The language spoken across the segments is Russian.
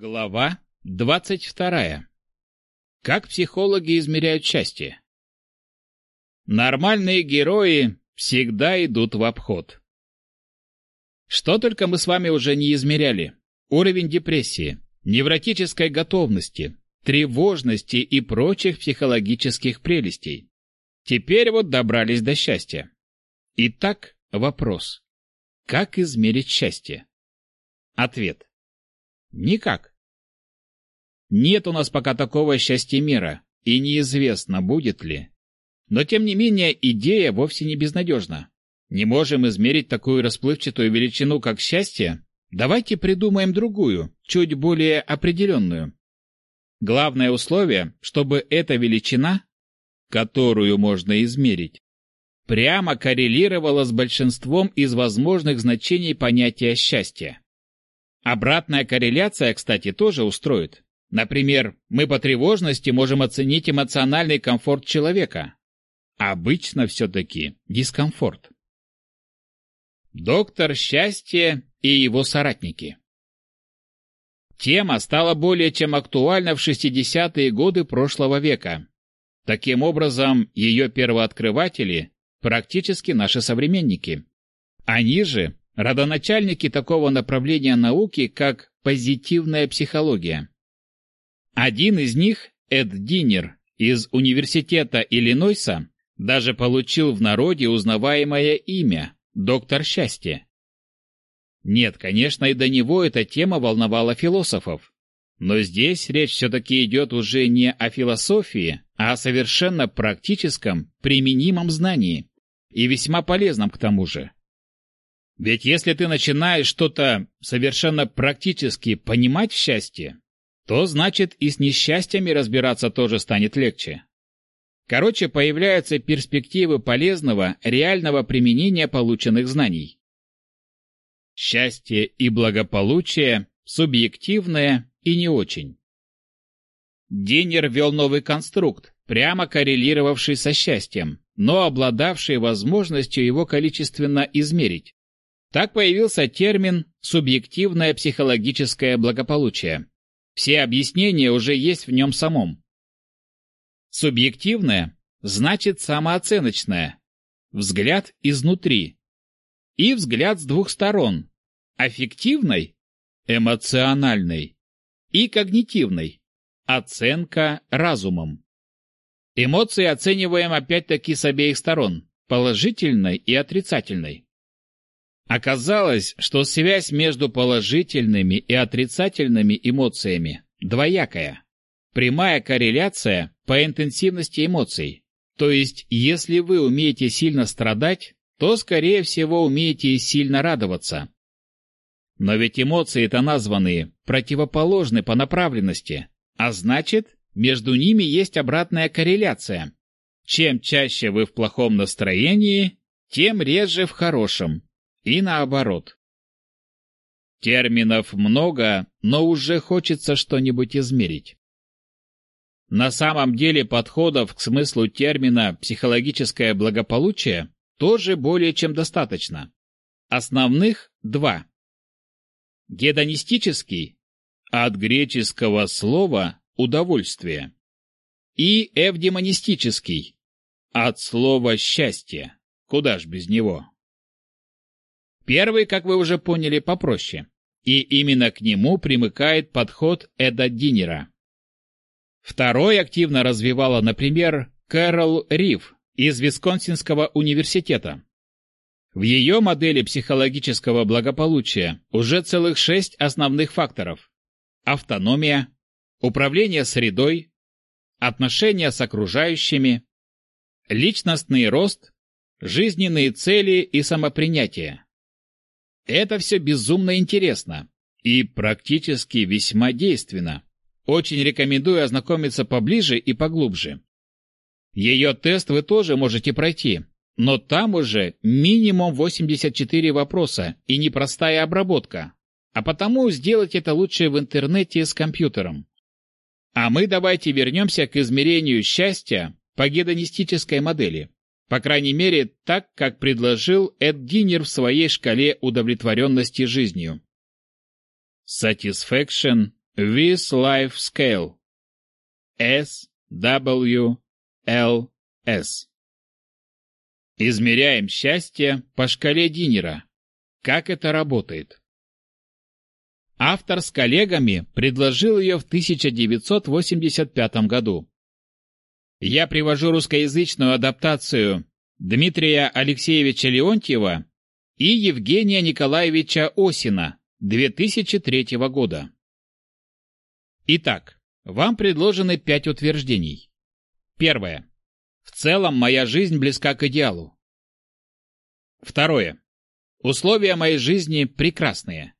Глава двадцать вторая. Как психологи измеряют счастье? Нормальные герои всегда идут в обход. Что только мы с вами уже не измеряли. Уровень депрессии, невротической готовности, тревожности и прочих психологических прелестей. Теперь вот добрались до счастья. Итак, вопрос. Как измерить счастье? Ответ. Никак. Нет у нас пока такого счастья мира, и неизвестно, будет ли. Но тем не менее идея вовсе не безнадежна. Не можем измерить такую расплывчатую величину, как счастье? Давайте придумаем другую, чуть более определенную. Главное условие, чтобы эта величина, которую можно измерить, прямо коррелировала с большинством из возможных значений понятия счастья. Обратная корреляция, кстати, тоже устроит. Например, мы по тревожности можем оценить эмоциональный комфорт человека. Обычно все-таки дискомфорт. Доктор счастья и его соратники. Тема стала более чем актуальна в 60-е годы прошлого века. Таким образом, ее первооткрыватели практически наши современники. Они же родоначальники такого направления науки, как позитивная психология. Один из них, Эд Динер из Университета Иллинойса, даже получил в народе узнаваемое имя – доктор счастья. Нет, конечно, и до него эта тема волновала философов. Но здесь речь все-таки идет уже не о философии, а о совершенно практическом, применимом знании, и весьма полезном к тому же. Ведь если ты начинаешь что-то совершенно практически понимать в счастье, то значит и с несчастьями разбираться тоже станет легче. Короче, появляются перспективы полезного, реального применения полученных знаний. Счастье и благополучие субъективное и не очень. Деннер ввел новый конструкт, прямо коррелировавший со счастьем, но обладавший возможностью его количественно измерить. Так появился термин «субъективное психологическое благополучие». Все объяснения уже есть в нем самом. Субъективное значит самооценочное, взгляд изнутри, и взгляд с двух сторон, аффективной, эмоциональной и когнитивной, оценка разумом. Эмоции оцениваем опять-таки с обеих сторон, положительной и отрицательной. Оказалось, что связь между положительными и отрицательными эмоциями двоякая. Прямая корреляция по интенсивности эмоций. То есть, если вы умеете сильно страдать, то, скорее всего, умеете и сильно радоваться. Но ведь эмоции-то названные противоположны по направленности, а значит, между ними есть обратная корреляция. Чем чаще вы в плохом настроении, тем реже в хорошем. И наоборот. Терминов много, но уже хочется что-нибудь измерить. На самом деле подходов к смыслу термина «психологическое благополучие» тоже более чем достаточно. Основных два. Гедонистический, от греческого слова «удовольствие», и эвдемонистический, от слова «счастье», куда ж без него. Первый, как вы уже поняли, попроще. И именно к нему примыкает подход Эда Динера. Второй активно развивала, например, Кэрол Рив из Висконсинского университета. В ее модели психологического благополучия уже целых шесть основных факторов. Автономия, управление средой, отношения с окружающими, личностный рост, жизненные цели и самопринятие. Это все безумно интересно и практически весьма действенно. Очень рекомендую ознакомиться поближе и поглубже. Ее тест вы тоже можете пройти, но там уже минимум 84 вопроса и непростая обработка, а потому сделать это лучше в интернете с компьютером. А мы давайте вернемся к измерению счастья по гедонистической модели. По крайней мере, так, как предложил Эд Динер в своей шкале удовлетворенности жизнью. Satisfaction with Life Scale. S, W, L, S. Измеряем счастье по шкале Динера. Как это работает? Автор с коллегами предложил ее в 1985 году. Я привожу русскоязычную адаптацию Дмитрия Алексеевича Леонтьева и Евгения Николаевича Осина 2003 года. Итак, вам предложены пять утверждений. Первое. В целом моя жизнь близка к идеалу. Второе. Условия моей жизни прекрасные.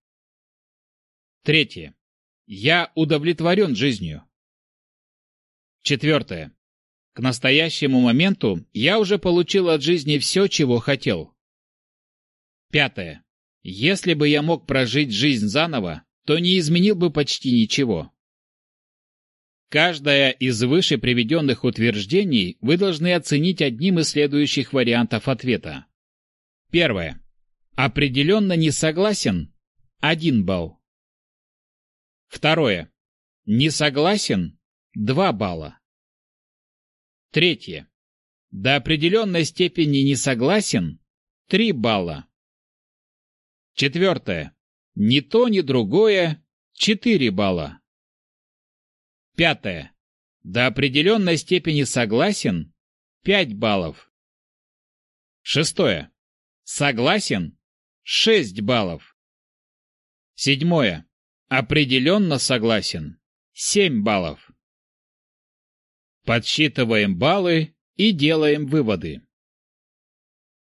Третье. Я удовлетворен жизнью. Четвертое. К настоящему моменту я уже получил от жизни все, чего хотел. Пятое. Если бы я мог прожить жизнь заново, то не изменил бы почти ничего. Каждое из выше приведенных утверждений вы должны оценить одним из следующих вариантов ответа. Первое. Определенно не согласен – один балл. Второе. Не согласен? Два балла. Третье. До определенной степени не согласен? Три балла. Четвертое. Ни то, ни другое. Четыре балла. Пятое. До определенной степени согласен? Пять баллов. Шестое. Согласен? Шесть баллов. Седьмое. Определенно согласен. Семь баллов. Подсчитываем баллы и делаем выводы.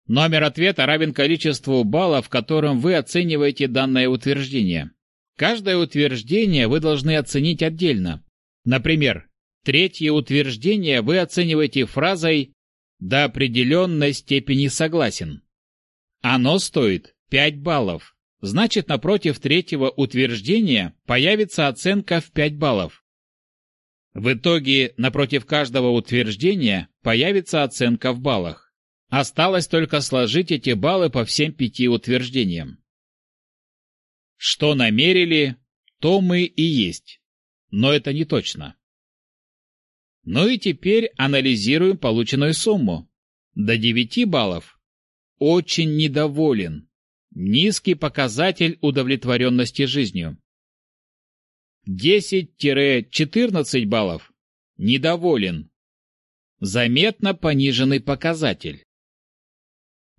Номер ответа равен количеству баллов, которым вы оцениваете данное утверждение. Каждое утверждение вы должны оценить отдельно. Например, третье утверждение вы оцениваете фразой «до определенной степени согласен». Оно стоит 5 баллов. Значит, напротив третьего утверждения появится оценка в 5 баллов. В итоге, напротив каждого утверждения появится оценка в баллах. Осталось только сложить эти баллы по всем пяти утверждениям. Что намерили, то мы и есть. Но это не точно. Ну и теперь анализируем полученную сумму. До 9 баллов. Очень недоволен. Низкий показатель удовлетворенности жизнью. 10-14 баллов. Недоволен. Заметно пониженный показатель.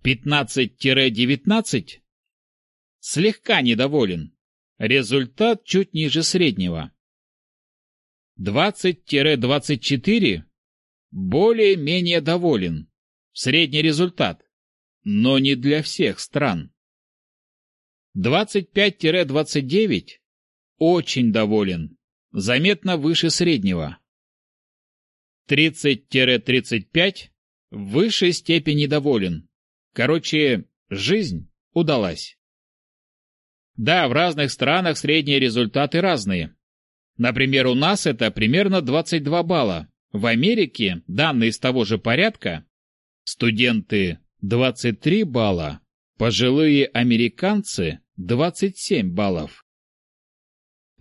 15-19. Слегка недоволен. Результат чуть ниже среднего. 20-24. Более-менее доволен. Средний результат. Но не для всех стран. 25-29 очень доволен, заметно выше среднего. 30-35 в высшей степени доволен. Короче, жизнь удалась. Да, в разных странах средние результаты разные. Например, у нас это примерно 22 балла. В Америке данные из того же порядка. Студенты 23 балла, пожилые американцы 27 баллов.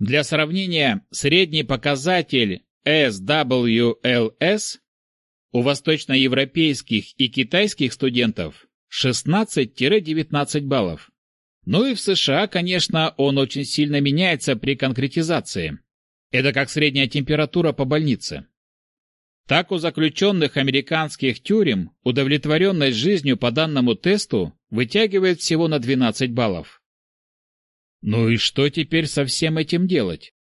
Для сравнения, средний показатель SWLS у восточноевропейских и китайских студентов 16-19 баллов. Ну и в США, конечно, он очень сильно меняется при конкретизации. Это как средняя температура по больнице. Так у заключенных американских тюрем удовлетворенность жизнью по данному тесту вытягивает всего на 12 баллов. Ну и что теперь со всем этим делать?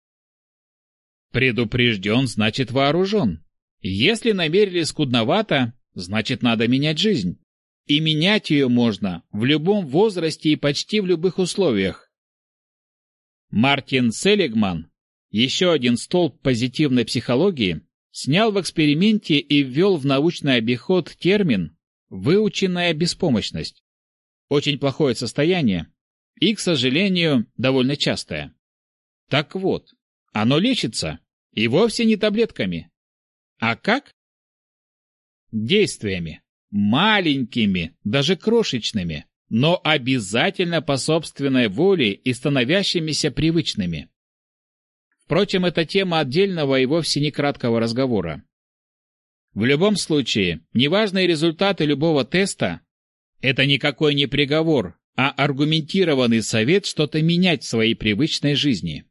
Предупрежден, значит вооружен. Если намерили скудновато, значит надо менять жизнь. И менять ее можно в любом возрасте и почти в любых условиях. Мартин Селигман, еще один столб позитивной психологии, снял в эксперименте и ввел в научный обиход термин «выученная беспомощность». Очень плохое состояние, и, к сожалению, довольно частое. Так вот, оно лечится, и вовсе не таблетками. А как? Действиями. Маленькими, даже крошечными, но обязательно по собственной воле и становящимися привычными. Впрочем, это тема отдельного и вовсе не краткого разговора. В любом случае, неважные результаты любого теста – это никакой не приговор, а аргументированный совет что-то менять в своей привычной жизни.